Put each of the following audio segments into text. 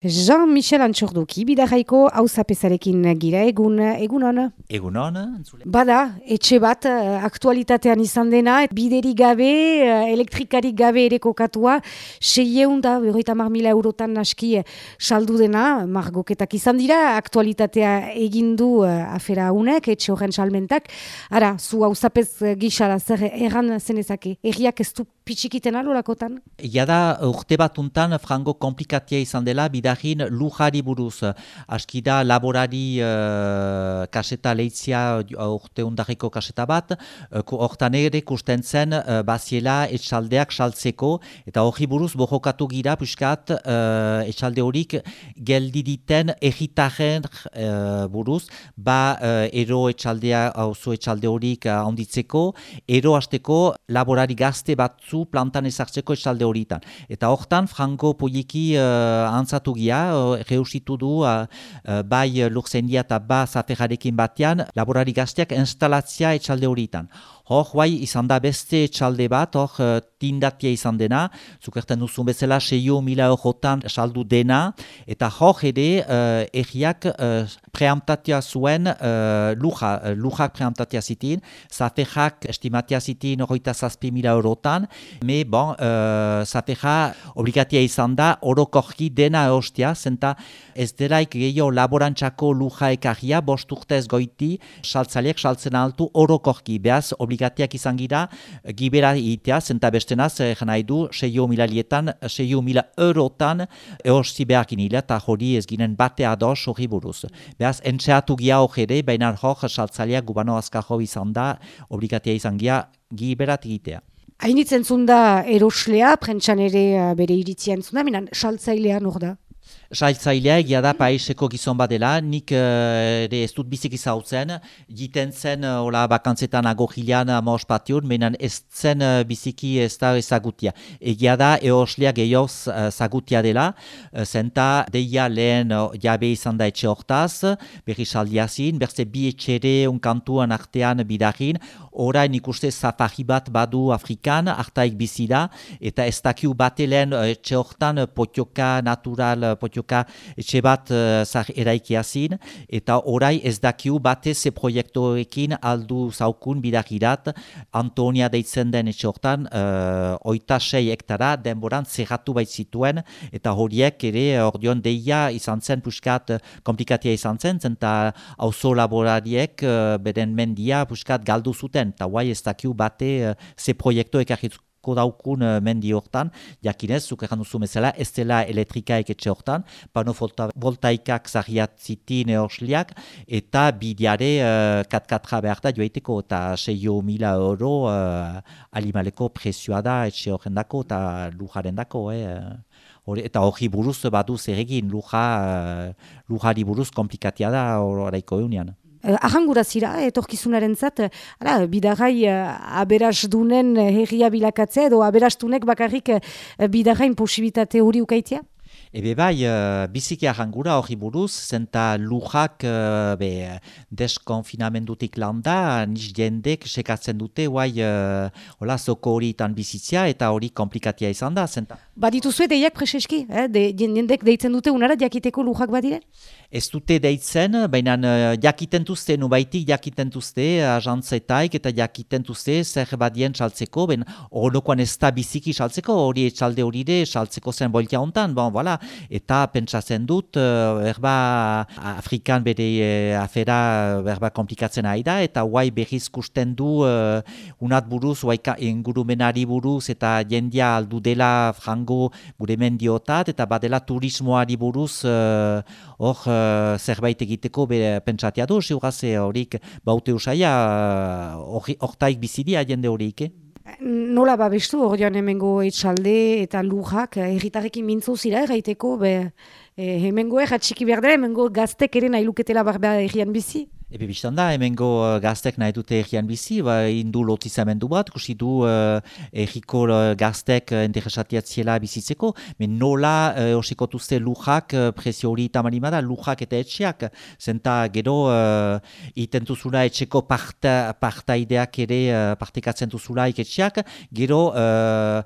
Jean-Michel Antxorduki, bidarraiko hauzapezarekin gira egun, egun hona? Egun hona, Bada, etxe bat eh, aktualitatean izan dena, bideri gabe, eh, elektrikarik gabe ere kokatua, seieun da, berroita mar mila eurotan naski eh, saldu dena, margoketak izan dira, aktualitatea egindu afera unek, etxe horren salmentak. Ara, zu hauzapez gixara, zer erran zenezake, erriak ez du pitxikiten alorakotan? Ia da, urte bat untan, frango komplikatia izan dela, bida bidahin lujari buruz. Aski da laborari uh, kaseta lehitzia urte undarriko kaseta bat, uh, hortan ere kusten zen uh, baziela etxaldeak saltzeko, eta hori buruz bohokatu gira puskat uh, etxalde horik geldi diten egitaren uh, buruz, ba uh, ero etxaldea, oso etxalde horik uh, ero hasteko laborari gazte batzu plantan ezartzeko etxalde horitan. Eta hortan, frango poieki uh, antzatugia, reusitu du uh, bai lurzendia eta ba zaferrarekin batean, laborari gazteak instalatzia etxalde horietan. Hor, guai, izan da beste txalde bat, hor, uh, tindatia izan dena, zukerten duzun bezala, seio mila eurotan saldu dena, eta hor ere, uh, erriak uh, preamtatia zuen uh, luja, uh, lujak preamtatia zitin, zafejak estimatia zitin horreita zazpi mila eurotan, me, bon, uh, zafeja obligatia izan da, orokorki dena eostia, zenta ez delaik gehiago laborantzako luja ekarria, bost urtez goiti, saltzaliek saltzen altu orokorki, behaz, obligatiak izan gira, gibera itea, zenta bestenaz, eh, nahi du, seio mila lietan, seio mila eurotan, eosi behak inila, eta hori ez ginen bate ados hori buruz. Behaz, entxeatu gira hori baina hor, saltzaliak gubano azkajo izan da, obligatia izan gira, giberat egitea. Hainitzen zunda eroslea, prentsan ere uh, bere iritzia entzunda, minan saltzailean hor da? Sailtzailea egia da paiseko gizon badela, nik uh, ere ez dut bizik izautzen, jiten zen uh, ola bakantzetan ago gilean amos patiun, menan ez zen uh, biziki ez da ezagutia. Egia da eoslia gehioz zagutia dela, uh, zenta deia lehen uh, jabe izan da etxe hortaz, berri saldiazin, berze bi etxere unkantuan artean bidarin, orain ikuste zafahi bat badu Afrikan, hartaik bizi da, eta ez dakiu batelen etxe hortan potioka natural, potioka joka etxe bat uh, zah eraikia zin, eta orai ez dakiu batez ze proiektuekin aldu zaukun bidakirat Antonia deitzen den etxe hortan uh, oita sei hektara denboran zerratu baitzituen, eta horiek ere ordion deia izan zen puskat komplikatia izan zen, zenta auzo laborariek uh, beren mendia puskat galdu zuten, eta guai ez dakiu bate uh, ze proiektuek daukun uh, mendi hortan, jakinez, zuk egan duzu mesela, ez dela elektrikaik etxe hortan, pano voltaikak zahiat zitin eosliak, eta bidiare uh, katkatra behar da joaiteko, eta seio mila euro uh, alimaleko presioa da etxe horren dako, eta lujaren dako, eh? eta hori buruz badu zer egin, luja, uh, lujari buruz komplikatia da horreiko eunian. Uh, Ahangura zira, etorkizunaren zat, ara, bidagai uh, aberasdunen herria bilakatzea edo aberasdunek bakarrik bidagain posibitate hori ukaitea? Ebe bai, uh, biziki arrangura hori buruz, zenta lujak uh, be, deskonfinamendutik landa, niz jendek sekatzen dute, guai, uh, hola, zoko hori bizitzia eta hori komplikatia izan da, zenta. Baditu zue deiak preseski, eh? De, jendek deitzen dute unara jakiteko lujak badire? Ez dute deitzen, baina uh, jakiten duzte, nubaitik jakiten duzte, ajantzetaik eta jakiten duzte zer badien saltzeko, ben horokoan ez da biziki saltzeko, hori etxalde hori de, saltzeko zen boltia hontan, bon, voilà eta pentsatzen dut uh, erba Afrikan bere uh, afera berba komplikatzen ari da eta guai berriz kusten du uh, unat buruz, guai ingurumenari buruz eta jendia aldu dela frango gure mendiotat eta badela turismoari buruz hor uh, zerbait egiteko bere pentsatia du, horik baute usaia hortaik uh, bizidia jende horik, eh? Nola babestu hor joan hemengo etxalde eta lujak, erritarrekin mintzu zira erraiteko, be, e, hemengo erratxiki behar dela, hemengo gaztek ere nahi luketela barbea errian bizi? Ebe biztan da, hemengo uh, gaztek nahi dute egian bizi, ba, indu lotizamendu bat, kusi du uh, egiko uh, gaztek uh, interesatiatziela bizitzeko, men nola uh, osikotuzte lujak, uh, presio hori tamarimada, lujak eta etxeak, zenta gero uh, iten duzula etxeko parta, partaideak ere uh, partekatzen duzula iketxeak, gero uh,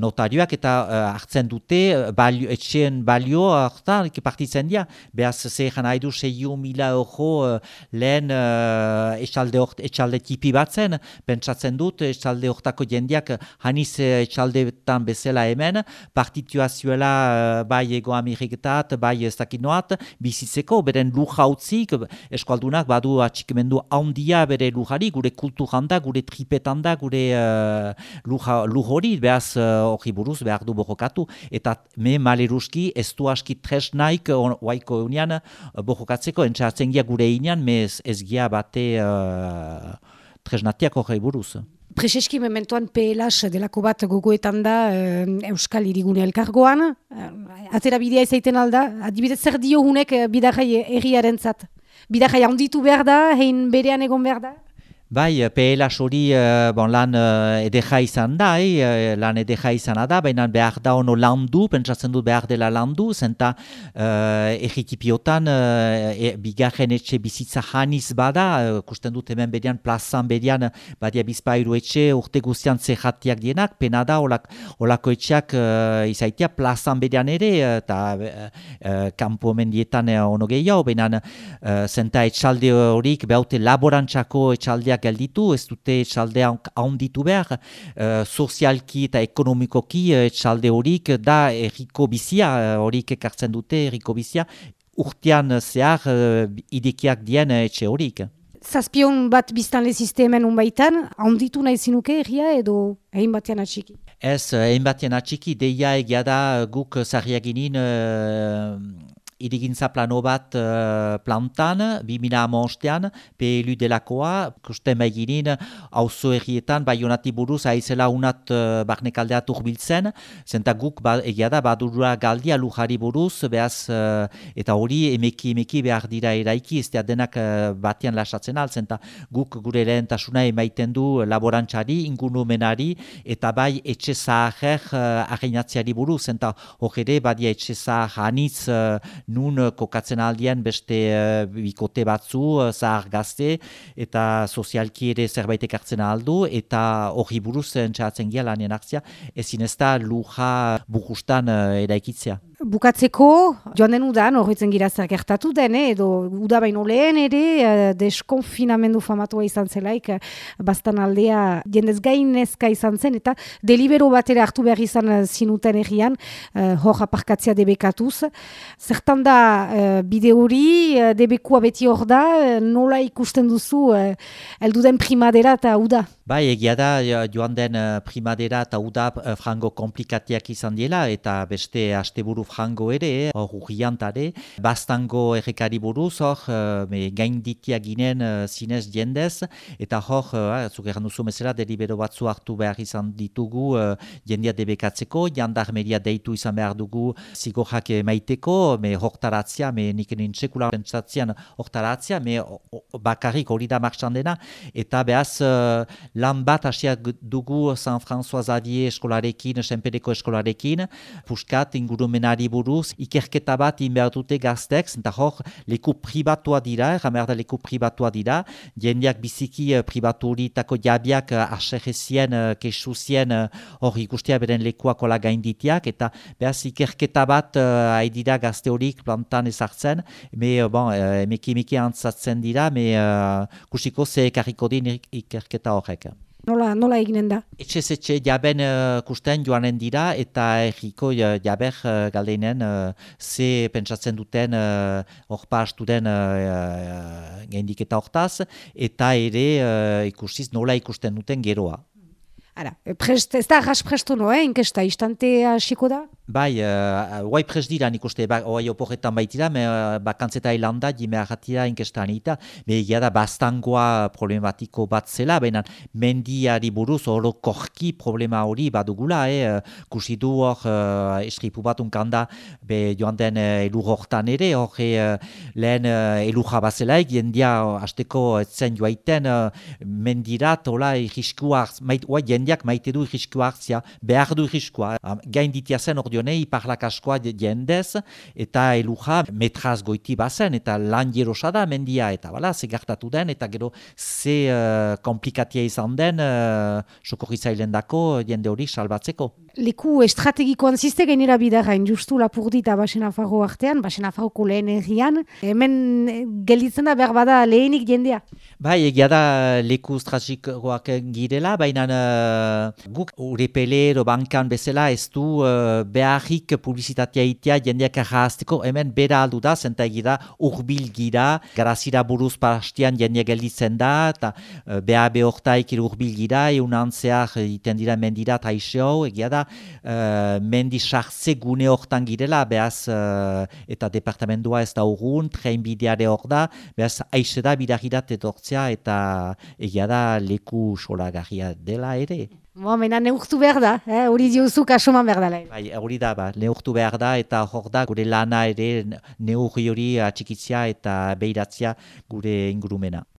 notarioak eta uh, hartzen dute balio, etxeen balio hartan partitzen dira, behaz zehan nahi du 6 mila euro lehen uh, etxalde, tipi bat zen, pentsatzen dut, etxalde hortako jendiak haniz etxaldeetan bezala hemen, partituazioela uh, bai ego Ameriketat, bai ez dakinoat, bizitzeko, beren luja utzik, eskualdunak badu atxikimendu handia bere lujari, gure kulturan da, gure tripetan da, gure uh, luja, hori, behaz uh, hori buruz, behar du borrokatu, eta me maleruski ez du aski tres naik, oaiko eunian, borrokatzeko, entzatzen gure inan, me ez, gia bate uh, tresnatiak horrei buruz. Prezeski mementoan PLH delako bat gogoetan da uh, Euskal Irigune Elkargoan. Uh, atera bidea izaiten alda, adibidez zer dio hunek bidarrai erriaren zat. Bidarrai handitu behar da, hein berean egon behar da? Bai, PLH hori uh, bon, lan uh, edeja izan da, eh, lan edeja izan da, baina behar da ono landu, pentsatzen dut behar dela landu, zenta uh, egitipiotan uh, e, bigarren etxe bizitza janiz bada, uh, kusten dut hemen bedian, plazan bedian, badia bizpairu etxe, urte guztian zehatiak dienak, pena da, olak, olako etxeak uh, izaitia plazan bedian ere, eta uh, uh, kampo mendietan uh, ono gehiago, baina uh, zenta etxalde horik, behaute laborantzako etxaldeak gelditu, ez dute etxaldea haunditu behar, uh, sozialki eta ekonomikoki etxalde horik da erriko bizia, horik ekartzen dute erriko bizia, urtean zehar uh, idekiak dien etxe horik. Zazpion bat biztanle sistemen unbaitan, haunditu nahi zinuke erria edo egin batean atxiki? Ez, egin batean atxiki, deia egia da guk zarriaginin irigintza plano bat uh, plantan, 2000 amonstean, PLU delakoa, kusten beginin, hauzo errietan, bai honati buruz, haizela unat uh, barnekaldeat urbiltzen, zenta guk ba, egia da, badurua galdia lujari buruz, behaz, uh, eta hori emeki emeki behar dira eraiki, ez denak uh, batean lasatzen al, zenta guk gure lehentasuna emaiten du laborantzari, ingunumenari, eta bai etxe zahajer uh, buruz, zenta hori ere, badia etxe zahar anitz uh, nun uh, kokatzen aldian beste uh, bikote batzu, uh, zahar gazte, eta sozialki ere zerbait ekartzen aldu, eta hori buruz entzatzen gira lanien akzia, ezin ez da luja burustan uh, eraikitzea. Bukatzeko, joan den udan, horretzen gira zer gertatu den, eh? edo uda baino lehen ere, uh, deskonfinamendu famatua izan zelaik, uh, bastan aldea jendez gainezka izan zen, eta delibero bat ere hartu behar izan zinuten egian, uh, hor aparkatzea debekatuz. Zertan da, uh, bide hori, uh, debekua beti hor da, nola ikusten duzu, uh, elduden primadera eta uda? Bai, egia da, joan den primadera eta uda frango komplikatiak izan diela, eta beste asteburu frango ere, hor urriantare, bastango errekari buruz, hor uh, gain ditia ginen uh, zinez jendez, eta hor, uh, zuk erran duzu mesela, delibero batzu hartu behar izan ditugu uh, jendia debekatzeko, jandarmeria deitu izan behar dugu zigorrak maiteko, me hortaratzia, me nik nintsekula pentsatzean hortaratzia, me bakarrik hori da martxan dena, eta behaz uh, lan bat hasiak dugu San François Xavier eskolarekin, Senpedeko eskolarekin, puskat ingurumenari buruz, ikerketa bat inbertute gaztek, zenta hor, leku pribatua dira, jamer da leku pribatua dira, jendeak biziki uh, pribatu tako jabiak uh, aserrezien, uh, kesuzien, hor uh, ikustia beren lekuak ola gainditiak, eta behaz ikerketa bat uh, haidira gazte horik plantan ezartzen, me, uh, bon, uh, emeki antzatzen dira, me uh, kusiko ze ekarriko din ikerketa horrek. Nola, nola eginen da? Etxe zetxe jaben uh, kusten joanen dira eta erriko uh, jaber uh, galdeinen uh, ze pentsatzen duten hor uh, pastu den uh, uh, hortaz eta ere uh, ikusiz nola ikusten duten geroa. Ara, prest, ez da ras presto no, eh? inkesta, istante hasiko da? Bai, uh, guai pres dira nik uste, ba, oai oporretan baitira, me, uh, bakantzeta hilanda, jime ahatira inkesta anita, me egia da bastangoa problematiko bat zela, baina mendiari buruz oro korki problema hori badugula, eh? kusi du hor uh, estripu bat unkanda, be joan den uh, elur hortan ere, hor uh, lehen uh, elurra bazelaik, jendia uh, azteko zen joaiten uh, mendirat, hola, irriskua, mait, oai, jendiak maite du irriskua hartzia, behar du irriskua, gain ditia zen hor jonei parlak askoa jendez, eta eluja metraz goiti bazen, eta lan jerosa da mendia, eta bala, ze gartatu den, eta gero ze uh, komplikatia izan den, uh, sokorri zailen dako, jende hori salbatzeko. Leku estrategikoan ziste gainera bidarain, justu lapurdita basen afarro artean, basen afarroko lehen errian, hemen gelditzen da behar bada lehenik jendea. Bai, egia da leku estrategikoak girela, baina uh, guk urepele bankan bezala ez du uh, beharrik publizitatea itea jendeak ahazteko hemen bera aldu da, zenta egira urbil gira, garazira buruz pastian jende gelditzen da, eta uh, beha behortaik urbil gira, eun antzeak iten dira mendira eta iseo, egia da, uh, mendi sartze gune hortan girela, behaz uh, eta departamentoa ez da urgun, tren bideare hor da, behaz aixe da bidagirat edortzea eta egia da leku solagarria dela ere. Bo, mena neurtu behar da, eh? hori diozu kasoman behar da. Bai, hori da, ba, neurtu behar da eta hor da gure lana ere neurri hori atxikitzia eta behiratzia gure ingurumena.